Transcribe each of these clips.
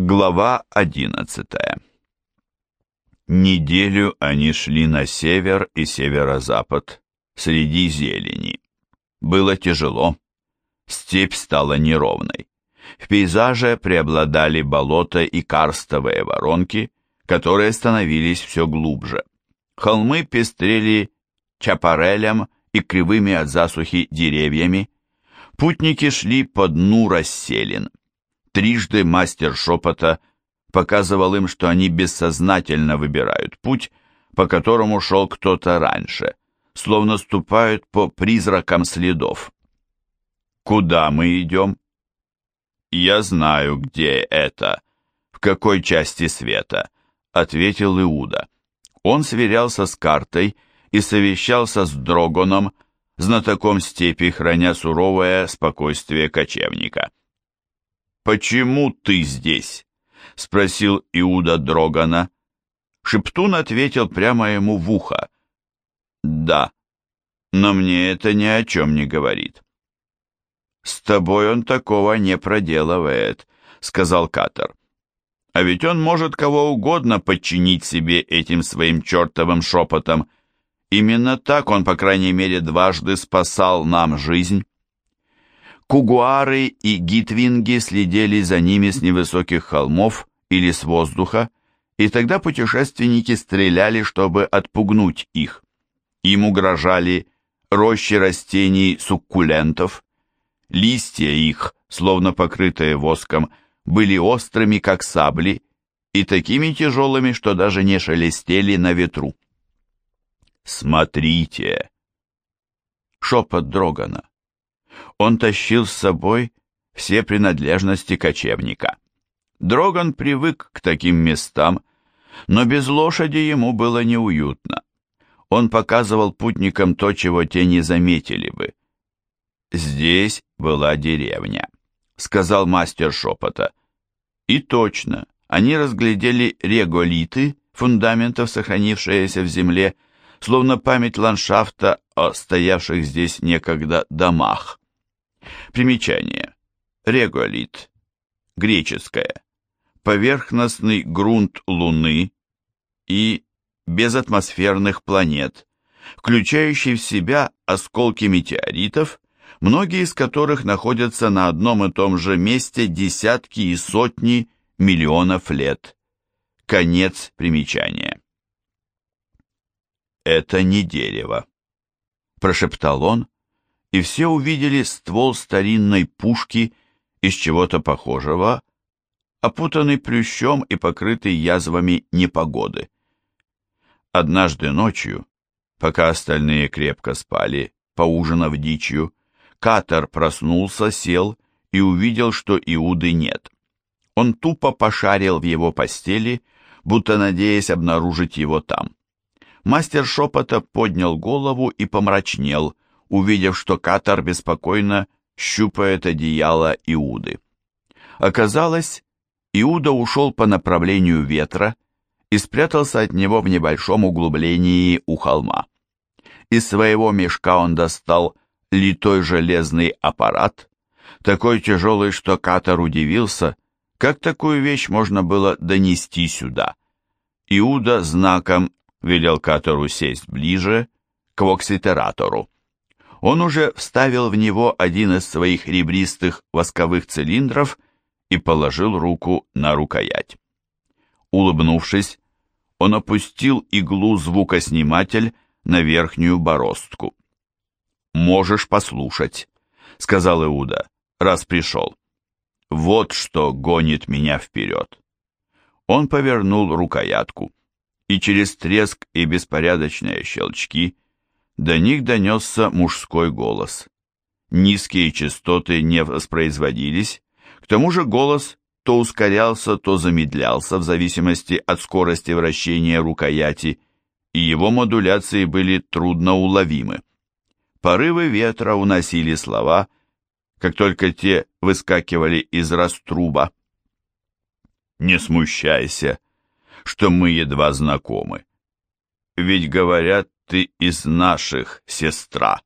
Глава одиннадцатая Неделю они шли на север и северо-запад, среди зелени. Было тяжело. Степь стала неровной. В пейзаже преобладали болота и карстовые воронки, которые становились все глубже. Холмы пестрели чапарелем и кривыми от засухи деревьями. Путники шли по дну расселин. Трижды мастер шепота показывал им, что они бессознательно выбирают путь, по которому шел кто-то раньше, словно ступают по призракам следов. «Куда мы идем?» «Я знаю, где это, в какой части света», — ответил Иуда. Он сверялся с картой и совещался с Дрогоном, знатоком степи, храня суровое спокойствие кочевника. «Почему ты здесь?» — спросил Иуда Дрогана. Шептун ответил прямо ему в ухо. «Да, но мне это ни о чем не говорит». «С тобой он такого не проделывает», — сказал Катер. «А ведь он может кого угодно подчинить себе этим своим чертовым шепотом. Именно так он, по крайней мере, дважды спасал нам жизнь». Кугуары и гитвинги следили за ними с невысоких холмов или с воздуха, и тогда путешественники стреляли, чтобы отпугнуть их. Им угрожали рощи растений суккулентов, листья их, словно покрытые воском, были острыми, как сабли, и такими тяжелыми, что даже не шелестели на ветру. «Смотрите!» Шепот Дрогана. Он тащил с собой все принадлежности кочевника. Дроган привык к таким местам, но без лошади ему было неуютно. Он показывал путникам то, чего те не заметили бы. «Здесь была деревня», — сказал мастер шепота. И точно, они разглядели реголиты, фундаментов, сохранившиеся в земле, словно память ландшафта о стоявших здесь некогда домах. Примечание. Реголит. Греческое. Поверхностный грунт Луны и безатмосферных планет, включающий в себя осколки метеоритов, многие из которых находятся на одном и том же месте десятки и сотни миллионов лет. Конец примечания. «Это не дерево», – прошептал он, и все увидели ствол старинной пушки из чего-то похожего, опутанный плющом и покрытый язвами непогоды. Однажды ночью, пока остальные крепко спали, поужинав дичью, Катер проснулся, сел и увидел, что Иуды нет. Он тупо пошарил в его постели, будто надеясь обнаружить его там. Мастер шепота поднял голову и помрачнел, увидев, что Катар беспокойно щупает одеяло Иуды. Оказалось, Иуда ушел по направлению ветра и спрятался от него в небольшом углублении у холма. Из своего мешка он достал литой железный аппарат, такой тяжелый, что Катар удивился, как такую вещь можно было донести сюда. Иуда знаком велел Катору сесть ближе к вокситератору он уже вставил в него один из своих ребристых восковых цилиндров и положил руку на рукоять. Улыбнувшись, он опустил иглу-звукосниматель на верхнюю бороздку. «Можешь послушать», — сказал Иуда, — «раз пришел. Вот что гонит меня вперед». Он повернул рукоятку, и через треск и беспорядочные щелчки — до них донесся мужской голос. Низкие частоты не воспроизводились, к тому же голос то ускорялся, то замедлялся в зависимости от скорости вращения рукояти, и его модуляции были трудноуловимы. Порывы ветра уносили слова, как только те выскакивали из раструба. «Не смущайся, что мы едва знакомы. Ведь, говорят, ты из наших, сестра.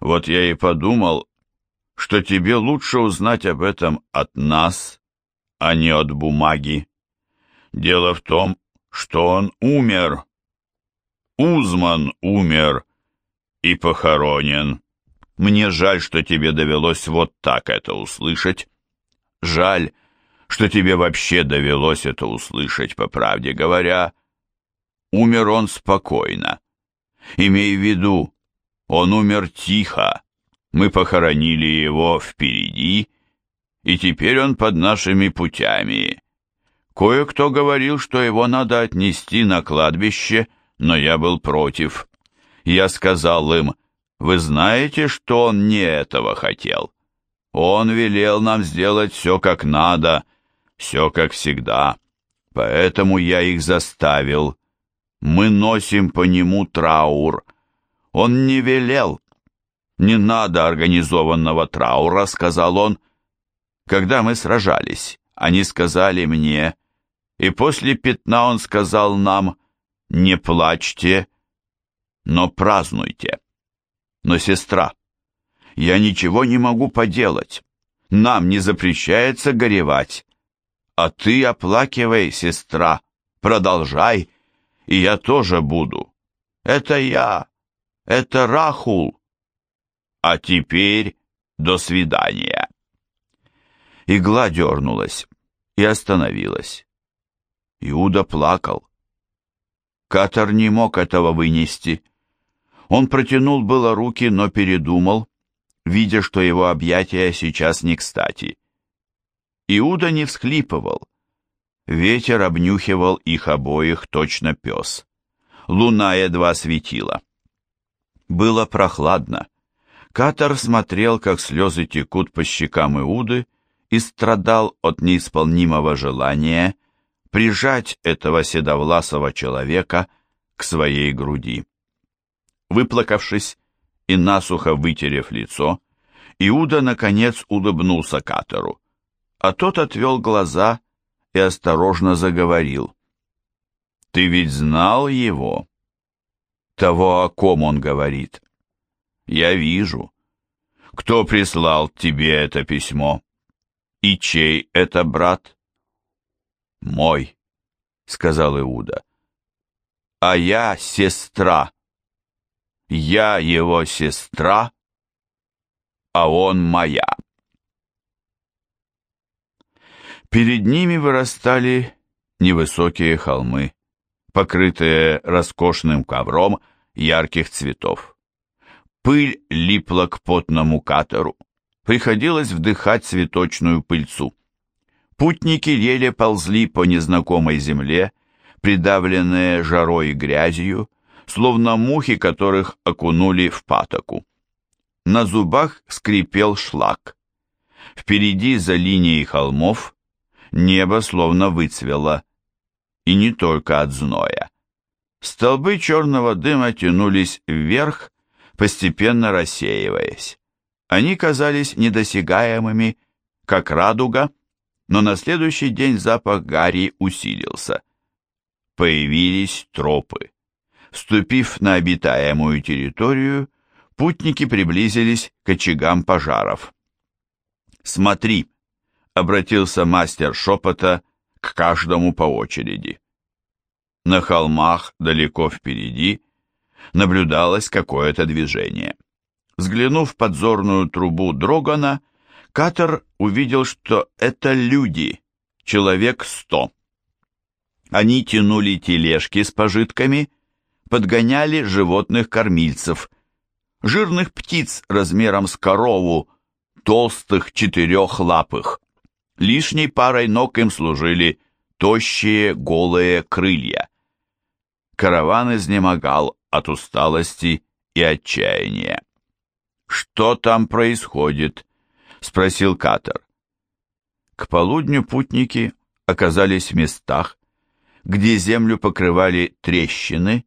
Вот я и подумал, что тебе лучше узнать об этом от нас, а не от бумаги. Дело в том, что он умер. Узман умер и похоронен. Мне жаль, что тебе довелось вот так это услышать. Жаль, что тебе вообще довелось это услышать, по правде говоря. Умер он спокойно. Имей в виду, он умер тихо. Мы похоронили его впереди, и теперь он под нашими путями. Кое-кто говорил, что его надо отнести на кладбище, но я был против. Я сказал им, вы знаете, что он не этого хотел. Он велел нам сделать все как надо, все как всегда. Поэтому я их заставил. Мы носим по нему траур. Он не велел. Не надо организованного траура, сказал он. Когда мы сражались, они сказали мне, и после пятна он сказал нам, не плачьте, но празднуйте. Но, сестра, я ничего не могу поделать. Нам не запрещается горевать. А ты оплакивай, сестра, продолжай, и я тоже буду. Это я, это Рахул. А теперь до свидания. Игла дернулась и остановилась. Иуда плакал. Катар не мог этого вынести. Он протянул было руки, но передумал, видя, что его объятия сейчас не кстати. Иуда не всхлипывал. Ветер обнюхивал их обоих, точно пес. Луна едва светила. Было прохладно. Катар смотрел, как слезы текут по щекам Иуды, и страдал от неисполнимого желания прижать этого седовласого человека к своей груди. Выплакавшись и насухо вытерев лицо, Иуда, наконец, улыбнулся Катору а тот отвел глаза и осторожно заговорил. «Ты ведь знал его?» «Того, о ком он говорит?» «Я вижу. Кто прислал тебе это письмо? И чей это брат?» «Мой», — сказал Иуда. «А я сестра. Я его сестра, а он моя». Перед ними вырастали невысокие холмы, покрытые роскошным ковром ярких цветов. Пыль липла к потному катеру. Приходилось вдыхать цветочную пыльцу. Путники еле ползли по незнакомой земле, придавленные жарой и грязью, словно мухи, которых окунули в патоку. На зубах скрипел шлак. Впереди за линией холмов Небо словно выцвело. И не только от зноя. Столбы черного дыма тянулись вверх, постепенно рассеиваясь. Они казались недосягаемыми, как радуга, но на следующий день запах гари усилился. Появились тропы. Вступив на обитаемую территорию, путники приблизились к очагам пожаров. «Смотри!» Обратился мастер шепота к каждому по очереди. На холмах далеко впереди наблюдалось какое-то движение. Взглянув в подзорную трубу Дрогана, Катер увидел, что это люди, человек сто. Они тянули тележки с пожитками, подгоняли животных-кормильцев, жирных птиц размером с корову, толстых четырехлапых. Лишней парой ног им служили тощие голые крылья. Караван изнемогал от усталости и отчаяния. «Что там происходит?» — спросил Катер. К полудню путники оказались в местах, где землю покрывали трещины,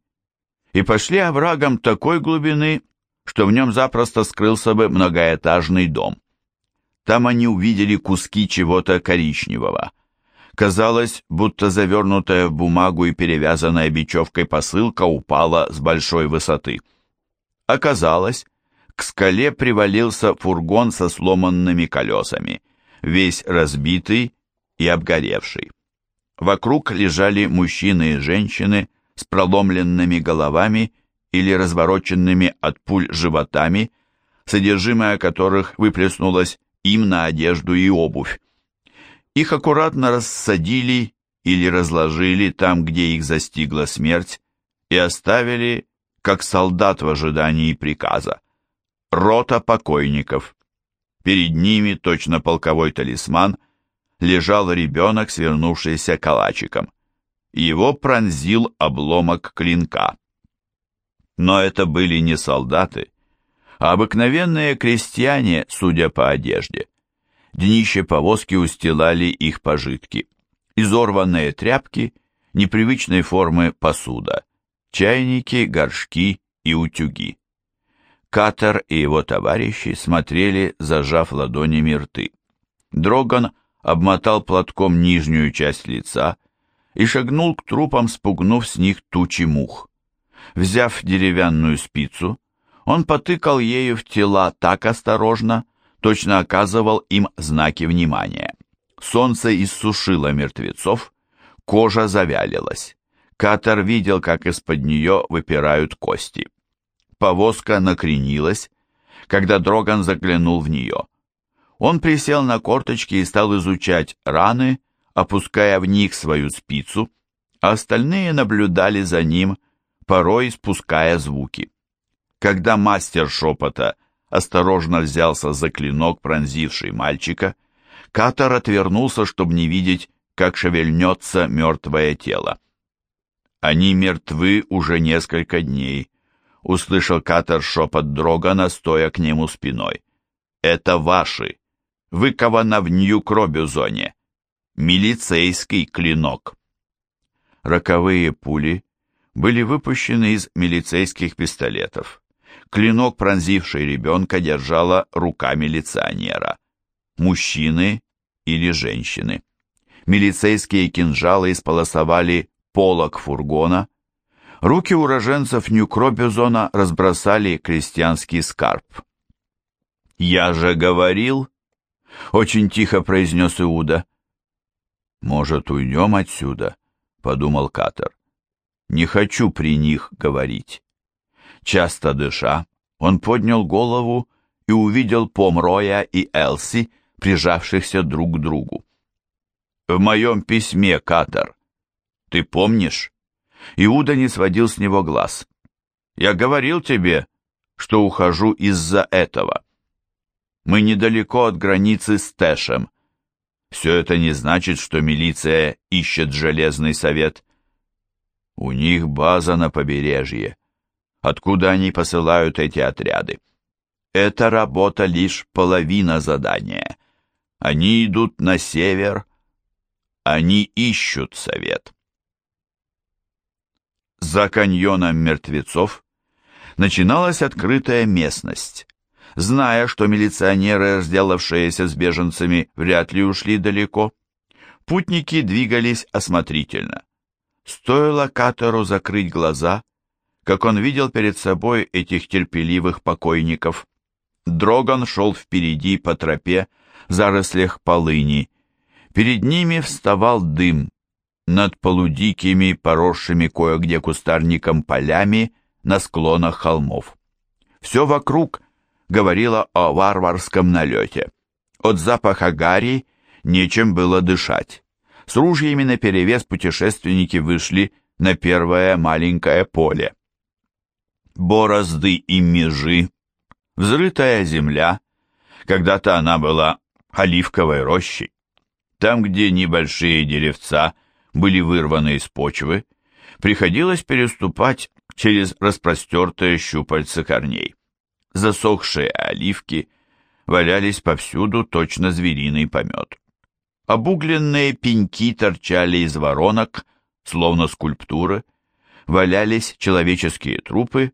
и пошли оврагом такой глубины, что в нем запросто скрылся бы многоэтажный дом. Там они увидели куски чего-то коричневого. Казалось, будто завернутая в бумагу и перевязанная бечевкой посылка упала с большой высоты. Оказалось, к скале привалился фургон со сломанными колесами, весь разбитый и обгоревший. Вокруг лежали мужчины и женщины с проломленными головами или развороченными от пуль животами, содержимое которых выплеснулось им на одежду и обувь. Их аккуратно рассадили или разложили там, где их застигла смерть, и оставили, как солдат в ожидании приказа. Рота покойников. Перед ними, точно полковой талисман, лежал ребенок, свернувшийся калачиком. Его пронзил обломок клинка. Но это были не солдаты, а обыкновенные крестьяне, судя по одежде. Днище повозки устилали их пожитки. Изорванные тряпки, непривычной формы посуда, чайники, горшки и утюги. Катер и его товарищи смотрели, зажав ладонями рты. Дроган обмотал платком нижнюю часть лица и шагнул к трупам, спугнув с них тучи мух. Взяв деревянную спицу, он потыкал ею в тела так осторожно, точно оказывал им знаки внимания. Солнце иссушило мертвецов, кожа завялилась. Катер видел, как из-под нее выпирают кости. Повозка накренилась, когда Дроган заглянул в нее. Он присел на корточки и стал изучать раны, опуская в них свою спицу, а остальные наблюдали за ним, порой спуская звуки. Когда мастер шепота осторожно взялся за клинок, пронзивший мальчика, Катар отвернулся, чтобы не видеть, как шевельнется мертвое тело. «Они мертвы уже несколько дней», — услышал Катар шепот Дрогана, стоя к нему спиной. «Это ваши, выковано в Нью-Кробюзоне, милицейский клинок». Роковые пули были выпущены из милицейских пистолетов. Клинок, пронзивший ребенка, держала рука милиционера. Мужчины или женщины. Милицейские кинжалы исполосовали полок фургона. Руки уроженцев Нью-Кробюзона разбросали крестьянский скарб. «Я же говорил!» — очень тихо произнес Иуда. «Может, уйдем отсюда?» — подумал Катер. «Не хочу при них говорить». Часто дыша, он поднял голову и увидел Помроя и Элси, прижавшихся друг к другу. «В моем письме, Катар, ты помнишь?» Иуда не сводил с него глаз. «Я говорил тебе, что ухожу из-за этого. Мы недалеко от границы с Тэшем. Все это не значит, что милиция ищет Железный Совет. У них база на побережье откуда они посылают эти отряды. Это работа лишь половина задания. Они идут на север, они ищут совет. За каньоном мертвецов начиналась открытая местность. Зная, что милиционеры, разделавшиеся с беженцами, вряд ли ушли далеко, путники двигались осмотрительно. Стоило Катеру закрыть глаза, как он видел перед собой этих терпеливых покойников. Дроган шел впереди по тропе зарослях полыни. Перед ними вставал дым над полудикими, поросшими кое-где кустарником полями на склонах холмов. Все вокруг говорило о варварском налете. От запаха гари нечем было дышать. С ружьями наперевес путешественники вышли на первое маленькое поле борозды и межи, взрытая земля, когда-то она была оливковой рощей. Там, где небольшие деревца были вырваны из почвы, приходилось переступать через распростертые щупальца корней. Засохшие оливки валялись повсюду точно звериный помет. Обугленные пеньки торчали из воронок, словно скульптуры, валялись человеческие трупы,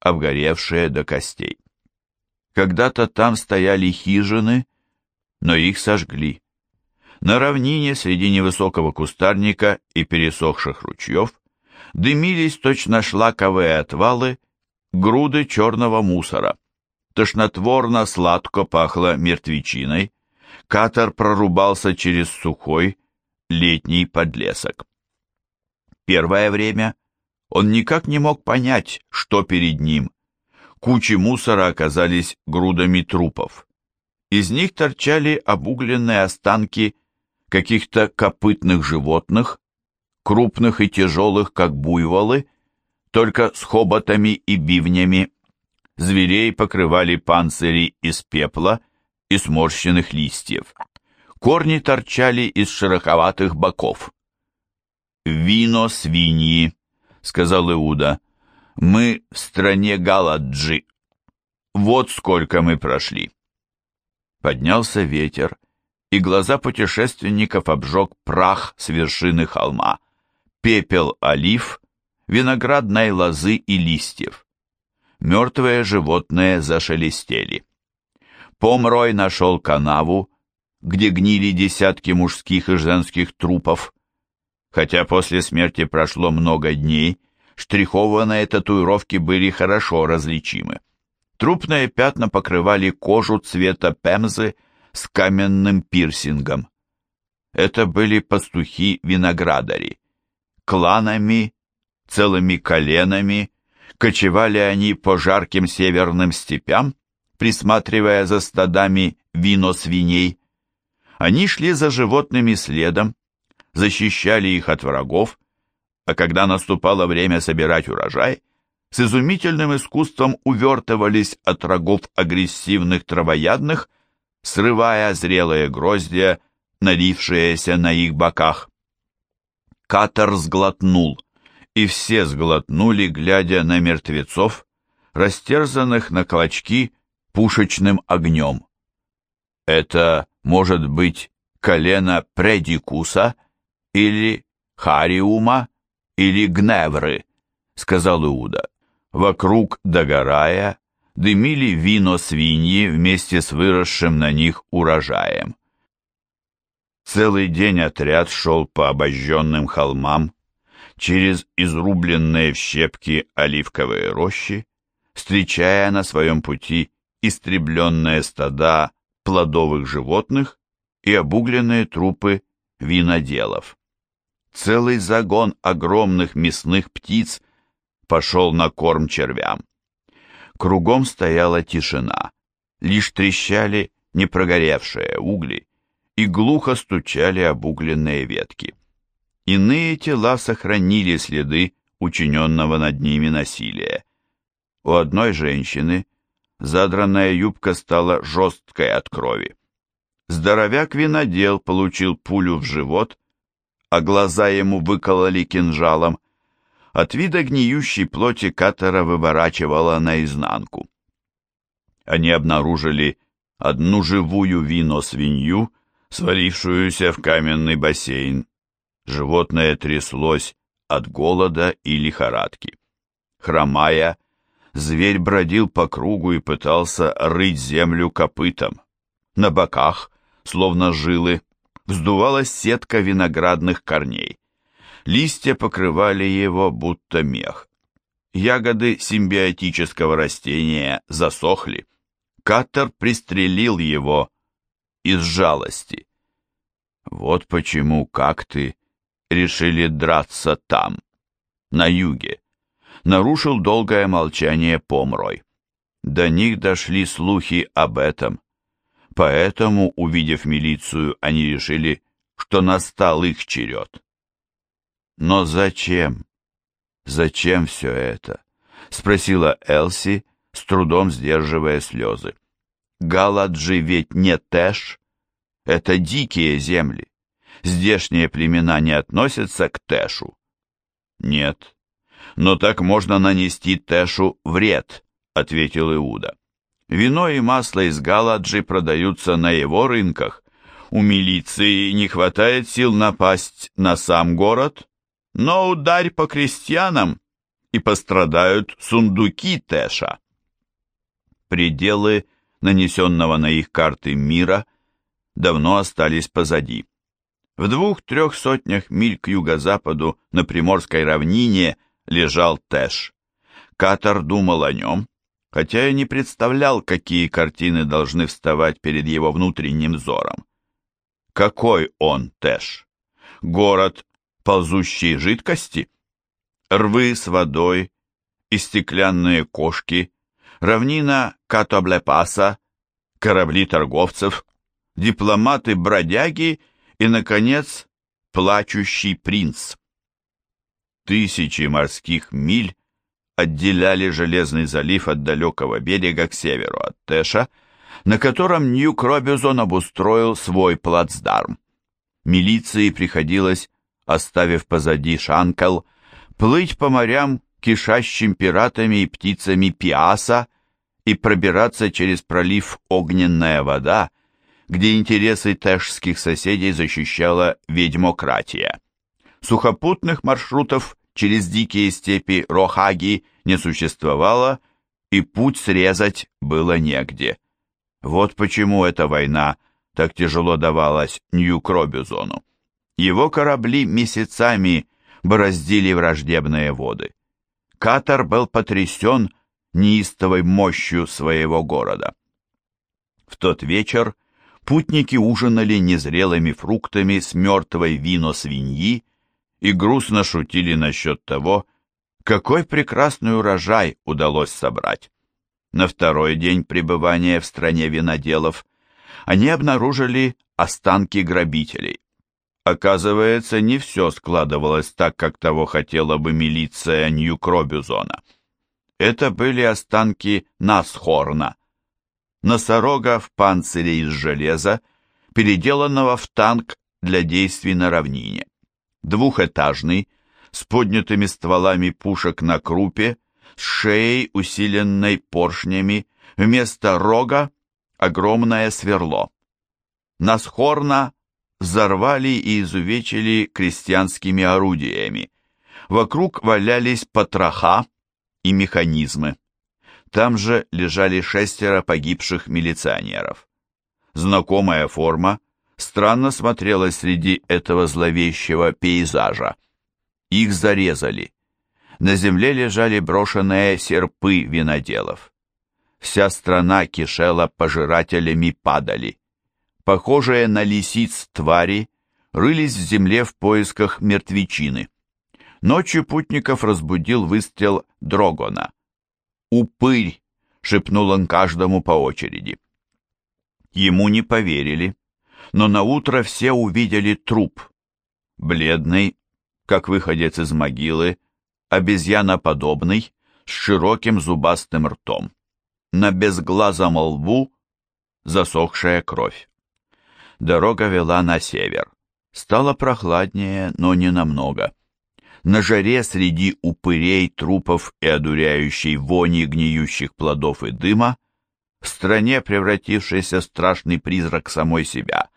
обгоревшие до костей. Когда-то там стояли хижины, но их сожгли. На равнине среди невысокого кустарника и пересохших ручьев дымились точно шлаковые отвалы, груды черного мусора. Тошнотворно сладко пахло мертвечиной, катер прорубался через сухой летний подлесок. Первое время он никак не мог понять, что перед ним. Кучи мусора оказались грудами трупов. Из них торчали обугленные останки каких-то копытных животных, крупных и тяжелых, как буйволы, только с хоботами и бивнями. Зверей покрывали панцири из пепла и сморщенных листьев. Корни торчали из шероховатых боков. «Вино свиньи», — сказал Иуда. «Мы в стране Галаджи. Вот сколько мы прошли». Поднялся ветер, и глаза путешественников обжег прах с вершины холма, пепел олив, виноградной лозы и листьев. Мертвые животные зашелестели. Помрой нашел канаву, где гнили десятки мужских и женских трупов. Хотя после смерти прошло много дней, штрихованные татуировки были хорошо различимы. Трупные пятна покрывали кожу цвета пемзы с каменным пирсингом. Это были пастухи-виноградари. Кланами, целыми коленами, кочевали они по жарким северным степям, присматривая за стадами вино-свиней. Они шли за животными следом, защищали их от врагов, а когда наступало время собирать урожай, с изумительным искусством увертывались от рогов агрессивных травоядных, срывая зрелые гроздья, налившиеся на их боках. Катер сглотнул, и все сглотнули, глядя на мертвецов, растерзанных на клочки пушечным огнем. Это может быть колено предикуса или хариума или гневры, сказал Иуда. Вокруг, догорая, дымили вино свиньи вместе с выросшим на них урожаем. Целый день отряд шел по обожженным холмам, через изрубленные в щепки оливковые рощи, встречая на своем пути истребленные стада плодовых животных и обугленные трупы виноделов. Целый загон огромных мясных птиц пошел на корм червям. Кругом стояла тишина, лишь трещали непрогоревшие угли и глухо стучали обугленные ветки. Иные тела сохранили следы учиненного над ними насилия. У одной женщины задранная юбка стала жесткой от крови. Здоровяк-винодел получил пулю в живот, а глаза ему выкололи кинжалом, от вида гниющей плоти Катера выворачивала наизнанку. Они обнаружили одну живую вино-свинью, свалившуюся в каменный бассейн. Животное тряслось от голода и лихорадки. Хромая, зверь бродил по кругу и пытался рыть землю копытом. На боках, словно жилы, вздувалась сетка виноградных корней. Листья покрывали его, будто мех. Ягоды симбиотического растения засохли. Каттер пристрелил его из жалости. Вот почему как-ты решили драться там, на юге. Нарушил долгое молчание Помрой. До них дошли слухи об этом. Поэтому, увидев милицию, они решили, что настал их черед. Но зачем? Зачем все это? Спросила Элси, с трудом сдерживая слезы. Галаджи ведь не Тэш. Это дикие земли. Здешние племена не относятся к Тэшу. Нет. Но так можно нанести Тэшу вред, ответил Иуда. Вино и масло из Галаджи продаются на его рынках. У милиции не хватает сил напасть на сам город, но ударь по крестьянам, и пострадают сундуки Тэша. Пределы нанесенного на их карты мира давно остались позади. В двух-трех сотнях миль к юго-западу на Приморской равнине лежал Тэш. Катар думал о нем, хотя и не представлял, какие картины должны вставать перед его внутренним взором. Какой он, Тэш? Город ползущей жидкости? Рвы с водой и стеклянные кошки, равнина Катоблепаса, корабли торговцев, дипломаты-бродяги и, наконец, плачущий принц. Тысячи морских миль отделяли Железный залив от далекого берега к северу от Тэша, на котором Ньюк Робизон обустроил свой плацдарм. Милиции приходилось, оставив позади Шанкел, плыть по морям, кишащим пиратами и птицами Пиаса, и пробираться через пролив Огненная вода, где интересы тэшских соседей защищала ведьмократия. Сухопутных маршрутов через дикие степи Рохаги не существовало, и путь срезать было негде. Вот почему эта война так тяжело давалась Нью-Кробюзону. Его корабли месяцами бороздили враждебные воды. Катар был потрясен неистовой мощью своего города. В тот вечер путники ужинали незрелыми фруктами с мертвой вино свиньи и грустно шутили насчет того, какой прекрасный урожай удалось собрать. На второй день пребывания в стране виноделов они обнаружили останки грабителей. Оказывается, не все складывалось так, как того хотела бы милиция Нью-Кробюзона. Это были останки Насхорна, носорога в панцире из железа, переделанного в танк для действий на равнине двухэтажный, с поднятыми стволами пушек на крупе, с шеей, усиленной поршнями, вместо рога огромное сверло. Насхорна взорвали и изувечили крестьянскими орудиями. Вокруг валялись потроха и механизмы. Там же лежали шестеро погибших милиционеров. Знакомая форма, странно смотрелось среди этого зловещего пейзажа. Их зарезали. На земле лежали брошенные серпы виноделов. Вся страна кишела пожирателями падали. Похожие на лисиц твари рылись в земле в поисках мертвечины. Ночью путников разбудил выстрел Дрогона. «Упырь!» — шепнул он каждому по очереди. Ему не поверили но на утро все увидели труп. Бледный, как выходец из могилы, обезьяноподобный, с широким зубастым ртом. На безглазом лбу засохшая кровь. Дорога вела на север. Стало прохладнее, но не намного. На жаре среди упырей, трупов и одуряющей вони гниющих плодов и дыма, в стране, превратившейся страшный призрак самой себя,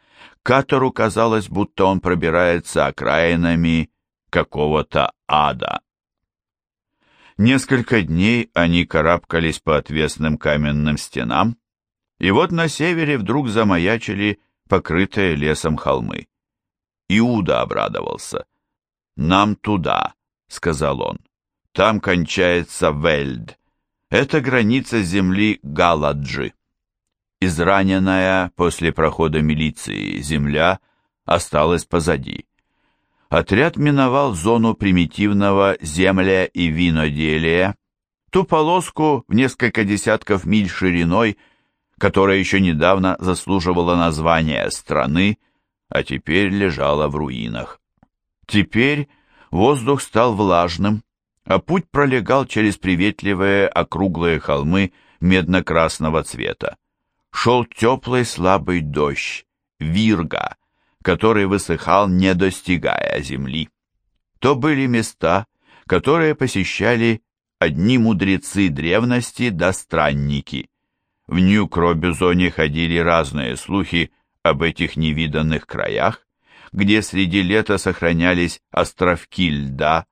Катору казалось, будто он пробирается окраинами какого-то ада. Несколько дней они карабкались по отвесным каменным стенам, и вот на севере вдруг замаячили покрытые лесом холмы. Иуда обрадовался. «Нам туда», — сказал он. «Там кончается Вельд. Это граница земли Галаджи». Израненная после прохода милиции земля осталась позади. Отряд миновал зону примитивного земля и виноделия, ту полоску в несколько десятков миль шириной, которая еще недавно заслуживала названия страны, а теперь лежала в руинах. Теперь воздух стал влажным, а путь пролегал через приветливые округлые холмы медно-красного цвета шел теплый слабый дождь, вирга, который высыхал, не достигая земли. То были места, которые посещали одни мудрецы древности да странники. В Нью-Кробюзоне ходили разные слухи об этих невиданных краях, где среди лета сохранялись островки льда,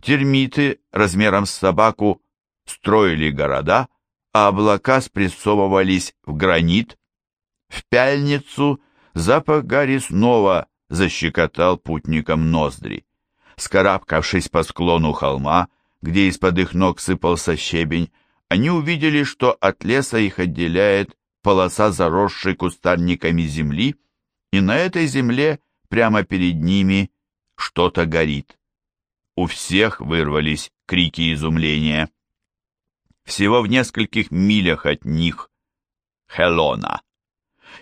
термиты размером с собаку строили города, а облака спрессовывались в гранит. В пяльницу запах гари снова защекотал путникам ноздри. Скарабкавшись по склону холма, где из-под их ног сыпался щебень, они увидели, что от леса их отделяет полоса заросшей кустарниками земли, и на этой земле прямо перед ними что-то горит. У всех вырвались крики изумления. Всего в нескольких милях от них Хелона.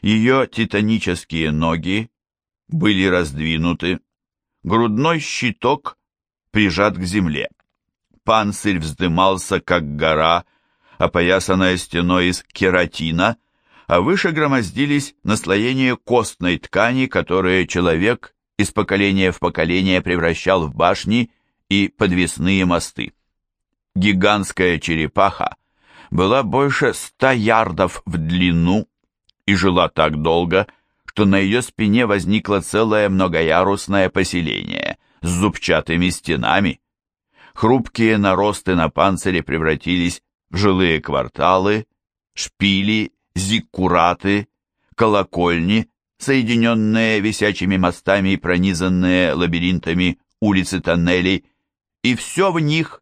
Ее титанические ноги были раздвинуты, грудной щиток прижат к земле. Панцирь вздымался, как гора, опоясанная стеной из кератина, а выше громоздились наслоения костной ткани, которые человек из поколения в поколение превращал в башни и подвесные мосты. Гигантская черепаха была больше ста ярдов в длину и жила так долго, что на ее спине возникло целое многоярусное поселение с зубчатыми стенами. Хрупкие наросты на панцире превратились в жилые кварталы, шпили, зиккураты, колокольни, соединенные висячими мостами и пронизанные лабиринтами улицы тоннелей, и все в них –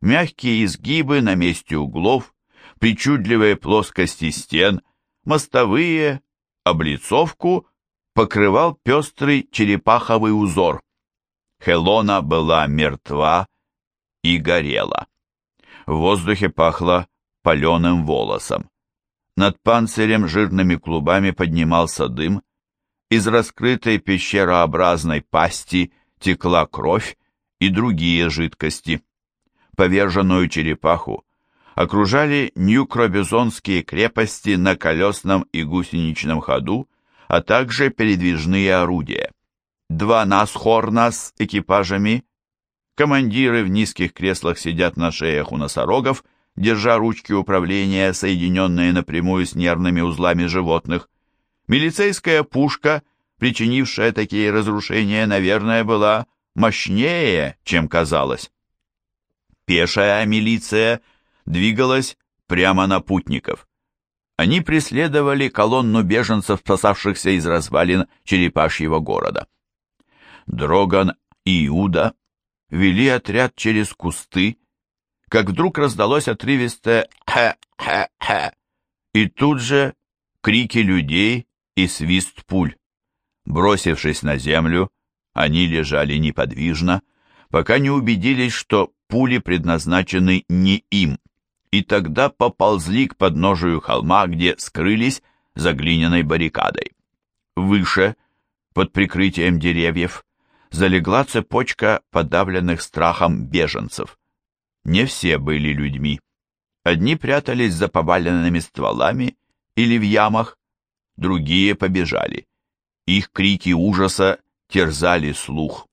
мягкие изгибы на месте углов, причудливые плоскости стен, мостовые, облицовку покрывал пестрый черепаховый узор. Хелона была мертва и горела. В воздухе пахло паленым волосом. Над панцирем жирными клубами поднимался дым, из раскрытой пещерообразной пасти текла кровь и другие жидкости. Поверженную черепаху окружали нью-кробизонские крепости на колесном и гусеничном ходу, а также передвижные орудия. Два насхорна с экипажами, командиры в низких креслах сидят на шеях у носорогов, держа ручки управления, соединенные напрямую с нервными узлами животных. Милицейская пушка, причинившая такие разрушения, наверное, была мощнее, чем казалось. Пешая милиция двигалась прямо на путников. Они преследовали колонну беженцев, спасавшихся из развалин черепашьего города. Дроган и Иуда вели отряд через кусты, как вдруг раздалось отрывистое «хэ-хэ-хэ», и тут же крики людей и свист пуль. Бросившись на землю, они лежали неподвижно, пока не убедились, что пули предназначены не им, и тогда поползли к подножию холма, где скрылись за глиняной баррикадой. Выше, под прикрытием деревьев, залегла цепочка подавленных страхом беженцев. Не все были людьми. Одни прятались за поваленными стволами или в ямах, другие побежали. Их крики ужаса терзали слух.